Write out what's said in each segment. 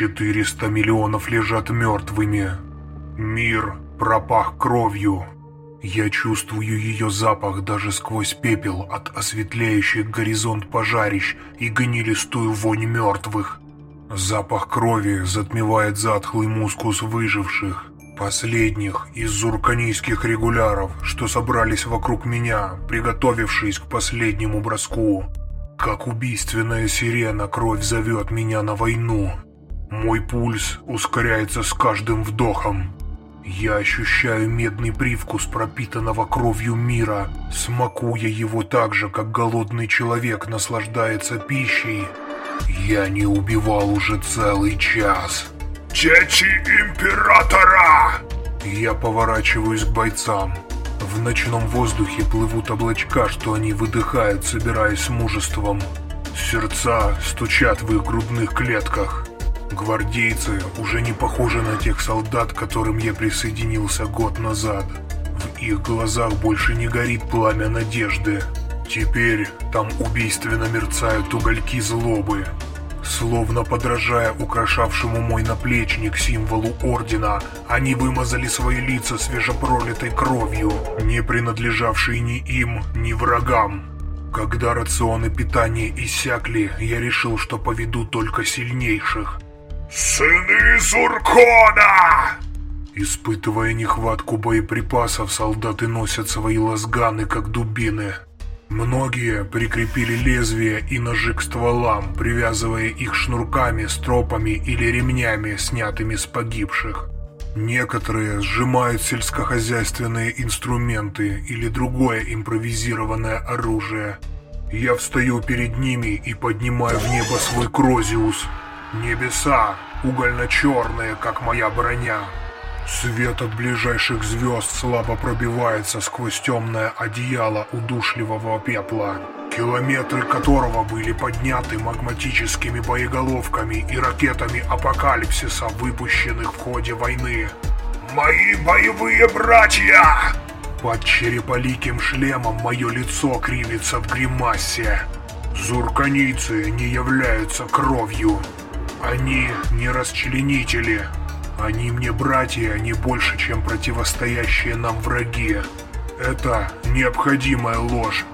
400 миллионов лежат мертвыми. Мир пропах кровью. Я чувствую ее запах даже сквозь пепел от осветляющих горизонт пожарищ и гнилистую вонь мертвых. Запах крови затмевает затхлый мускус выживших, последних из зурканийских регуляров, что собрались вокруг меня, приготовившись к последнему броску. Как убийственная сирена кровь зовет меня на войну. Мой пульс ускоряется с каждым вдохом. Я ощущаю медный привкус пропитанного кровью мира, смакуя его так же, как голодный человек наслаждается пищей. Я не убивал уже целый час. «Дети Императора!» Я поворачиваюсь к бойцам. В ночном воздухе плывут облачка, что они выдыхают, собираясь с мужеством. Сердца стучат в их грудных клетках. Гвардейцы уже не похожи на тех солдат, к которым я присоединился год назад. В их глазах больше не горит пламя надежды. Теперь там убийственно мерцают угольки злобы. Словно подражая украшавшему мой наплечник символу Ордена, они вымазали свои лица свежепролитой кровью, не принадлежавшей ни им, ни врагам. Когда рационы питания иссякли, я решил, что поведу только сильнейших. «Сыны Зуркона!» Испытывая нехватку боеприпасов, солдаты носят свои лазганы, как дубины. Многие прикрепили лезвия и ножи к стволам, привязывая их шнурками, стропами или ремнями, снятыми с погибших. Некоторые сжимают сельскохозяйственные инструменты или другое импровизированное оружие. Я встаю перед ними и поднимаю в небо свой Крозиус. Небеса, угольно-черные, как моя броня. Свет от ближайших звезд слабо пробивается сквозь темное одеяло удушливого пепла, километры которого были подняты магматическими боеголовками и ракетами апокалипсиса, выпущенных в ходе войны. «Мои боевые братья!» Под череполиким шлемом мое лицо кривится в гримасе. Зурканийцы не являются кровью. Они не расчленители. Они мне братья не больше, чем противостоящие нам враги. Это необходимая ложь.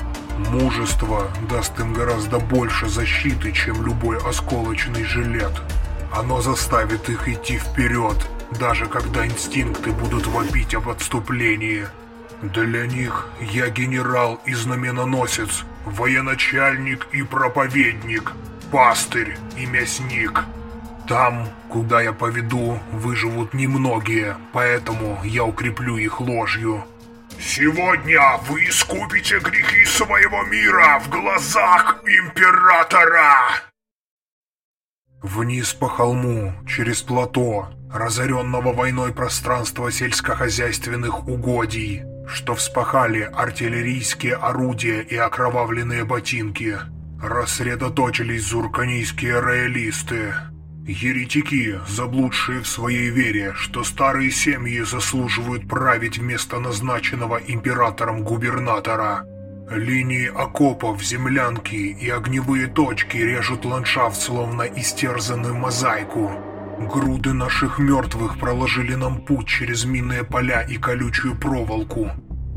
Мужество даст им гораздо больше защиты, чем любой осколочный жилет. Оно заставит их идти вперед, даже когда инстинкты будут вопить об отступлении. Для них я генерал и знаменоносец, военачальник и проповедник, пастырь и мясник. Там, куда я поведу, выживут немногие, поэтому я укреплю их ложью. Сегодня вы искупите грехи своего мира в глазах Императора! Вниз по холму, через плато, разоренного войной пространства сельскохозяйственных угодий, что вспахали артиллерийские орудия и окровавленные ботинки, рассредоточились зурканийские роялисты. Еретики, заблудшие в своей вере, что старые семьи заслуживают править вместо назначенного императором губернатора. Линии окопов, землянки и огневые точки режут ландшафт словно истерзанную мозаику. Груды наших мертвых проложили нам путь через минные поля и колючую проволоку.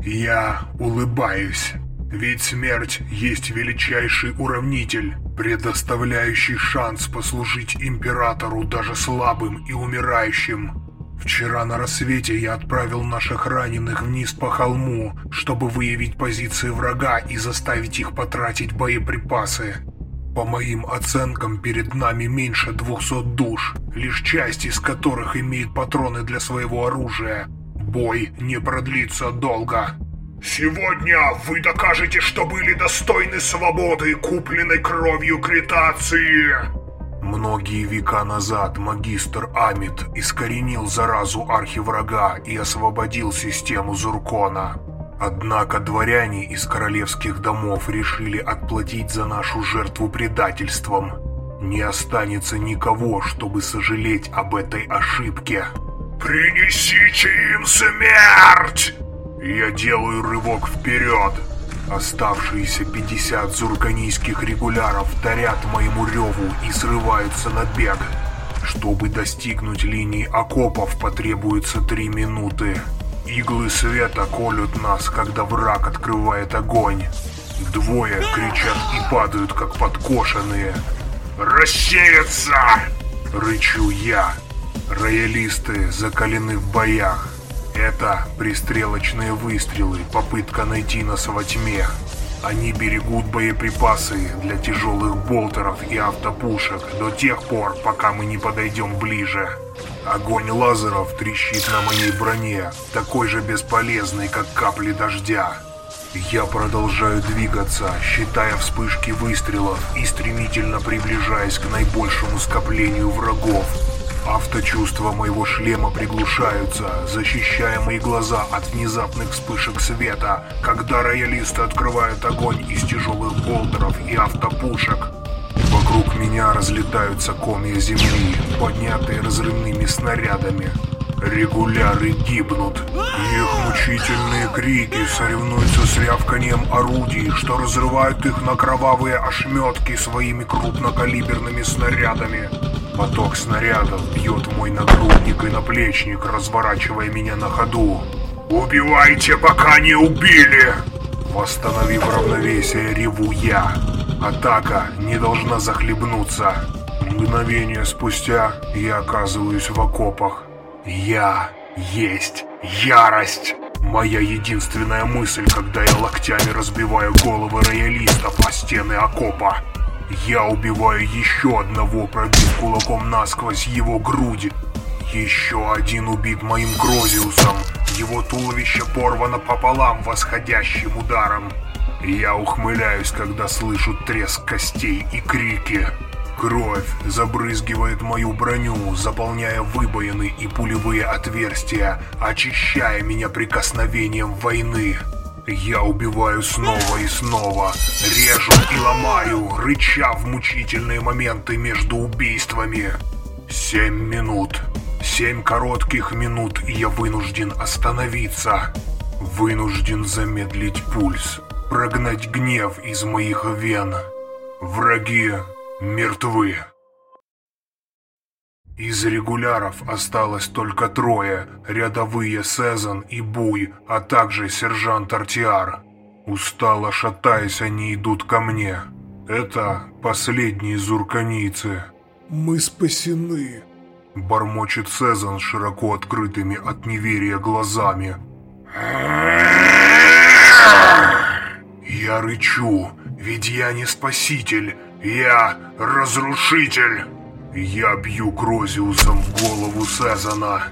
Я улыбаюсь. Ведь смерть есть величайший уравнитель, предоставляющий шанс послужить императору даже слабым и умирающим. Вчера на рассвете я отправил наших раненых вниз по холму, чтобы выявить позиции врага и заставить их потратить боеприпасы. По моим оценкам, перед нами меньше 200 душ, лишь часть из которых имеет патроны для своего оружия. Бой не продлится долго. Сегодня вы докажете, что были достойны свободы, купленной кровью Критации. Многие века назад магистр Амит искоренил заразу архиврага и освободил систему Зуркона. Однако дворяне из королевских домов решили отплатить за нашу жертву предательством. Не останется никого, чтобы сожалеть об этой ошибке. «Принесите им смерть!» Я делаю рывок вперед. Оставшиеся 50 зурганийских регуляров дарят моему реву и срываются на бег. Чтобы достигнуть линии окопов потребуется три минуты. Иглы света колют нас, когда враг открывает огонь. Двое кричат и падают, как подкошенные. «Рассеяться!» — рычу я. Роялисты закалены в боях. Это пристрелочные выстрелы, попытка найти нас во тьме. Они берегут боеприпасы для тяжелых болтеров и автопушек до тех пор, пока мы не подойдем ближе. Огонь лазеров трещит на моей броне, такой же бесполезный, как капли дождя. Я продолжаю двигаться, считая вспышки выстрелов и стремительно приближаясь к наибольшему скоплению врагов. Авточувства моего шлема приглушаются, защищая мои глаза от внезапных вспышек света, когда роялисты открывают огонь из тяжелых болтеров и автопушек. Вокруг меня разлетаются комья земли, поднятые разрывными снарядами. Регуляры гибнут. Их мучительные крики соревнуются с рявканием орудий, что разрывают их на кровавые ошметки своими крупнокалиберными снарядами. Поток снарядов бьет мой нагрудник и наплечник, разворачивая меня на ходу. «Убивайте, пока не убили!» Восстановив равновесие, реву я. Атака не должна захлебнуться. Мгновение спустя я оказываюсь в окопах. Я есть ярость. Моя единственная мысль, когда я локтями разбиваю головы роялистов о стены окопа. Я убиваю еще одного, пробив кулаком насквозь его груди. Еще один убит моим Грозиусом. Его туловище порвано пополам восходящим ударом. Я ухмыляюсь, когда слышу треск костей и крики. Кровь забрызгивает мою броню, заполняя выбоины и пулевые отверстия, очищая меня прикосновением войны. Я убиваю снова и снова, режу и ломаю, рыча в мучительные моменты между убийствами. Семь минут. Семь коротких минут, и я вынужден остановиться. Вынужден замедлить пульс, прогнать гнев из моих вен. Враги мертвы. Из регуляров осталось только трое, рядовые Сезон и Буй, а также сержант Артиар. Устало шатаясь, они идут ко мне. Это последние зурканийцы. «Мы спасены», — бормочет Сезон широко открытыми от неверия глазами. Я рычу, ведь я не спаситель, я разрушитель. Я бью Грозиусом в голову Сезона.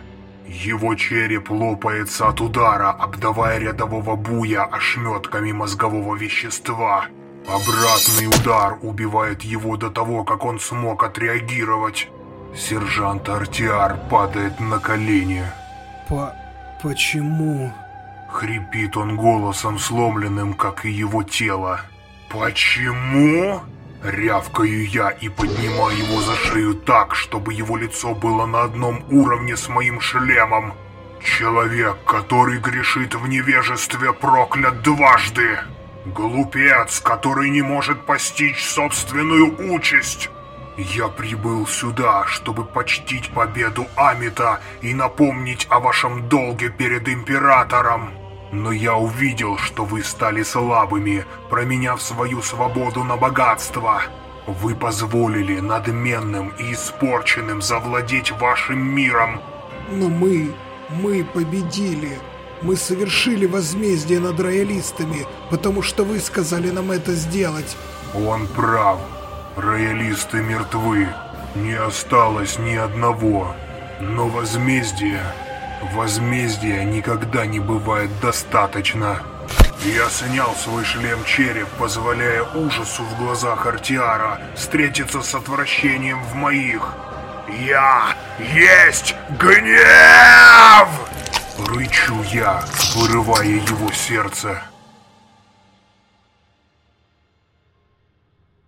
Его череп лопается от удара, обдавая рядового буя ошметками мозгового вещества. Обратный удар убивает его до того, как он смог отреагировать. Сержант Артиар падает на колени. По... почему? Хрипит он голосом сломленным, как и его тело. «Почему?» Рявкаю я и поднимаю его за шею так, чтобы его лицо было на одном уровне с моим шлемом. Человек, который грешит в невежестве, проклят дважды. Глупец, который не может постичь собственную участь. Я прибыл сюда, чтобы почтить победу Амита и напомнить о вашем долге перед Императором. Но я увидел, что вы стали слабыми, променяв свою свободу на богатство. Вы позволили надменным и испорченным завладеть вашим миром. Но мы, мы победили. Мы совершили возмездие над роялистами, потому что вы сказали нам это сделать. Он прав. Роялисты мертвы. Не осталось ни одного. Но возмездие Возмездия никогда не бывает достаточно. Я снял свой шлем-череп, позволяя ужасу в глазах Артиара встретиться с отвращением в моих. «Я есть гнев!» Рычу я, вырывая его сердце.